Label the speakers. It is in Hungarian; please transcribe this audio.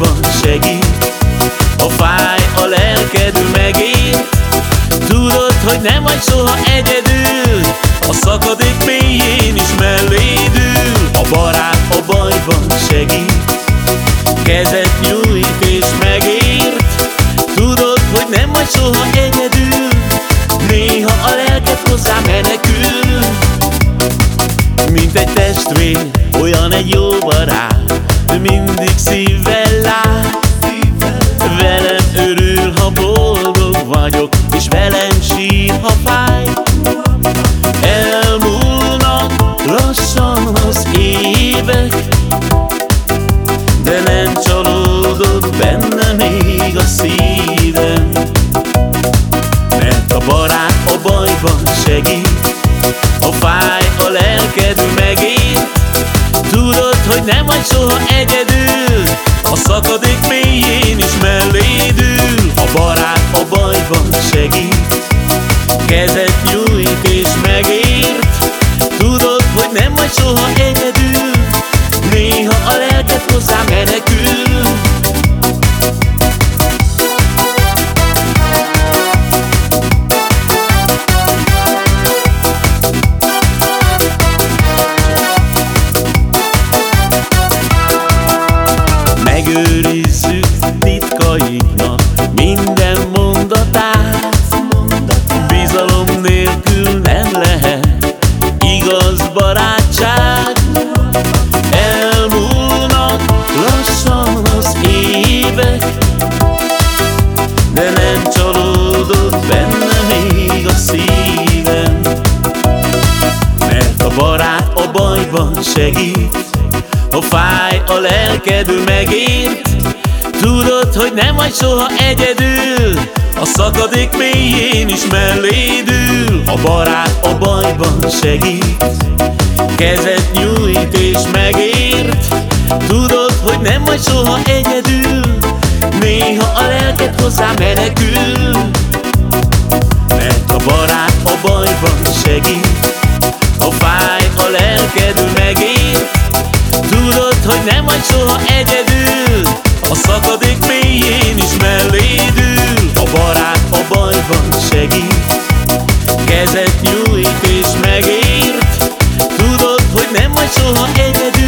Speaker 1: bajban segít. Ha fáj a lelked megér. Tudod, hogy nem vagy soha egyedül. A szakadék mélyén is melléd ül. A barát a bajban segít. Kezet nyújt és megért. Tudod, hogy nem vagy soha egyedül. Néha a lelked hozzá menekül. Mint egy testvér, olyan egy jó barát Mindig szívvel lát. Velem örül, ha boldog vagyok És velem sír, ha fáj. Elmúlnak lassan az évek De nem csalódott benne még a szívem. Mert a barát a bajban segít Ha fáj a lelked Tudod, hogy nem vagy soha egyedül. A szakadék mélyén is melléd ül. A barát a bajban segít. Kezet nyújt és megért. Tudod, hogy nem vagy soha egyedül titkainknak minden mondatát. Bizalom nélkül nem lehet igaz barátság. Elmúlnak lassan az évek De nem csalódott benne még a szívem. Mert a barát a bajban segít Ha fáj a lelked megért Tudod, hogy nem vagy soha egyedül. A szakadék mélyén is melléd ül. A barát a bajban segít. Kezet nyújt és megért. Tudod, hogy nem vagy soha egyedül. Néha a lelked hozzá menekül. Mert a barát a bajban segít. Ha fáj a lelked megért Tudod, hogy nem vagy soha egyedül bajban segít. Kezet nyújt és megért Tudod, hogy nem vagy soha egyedül.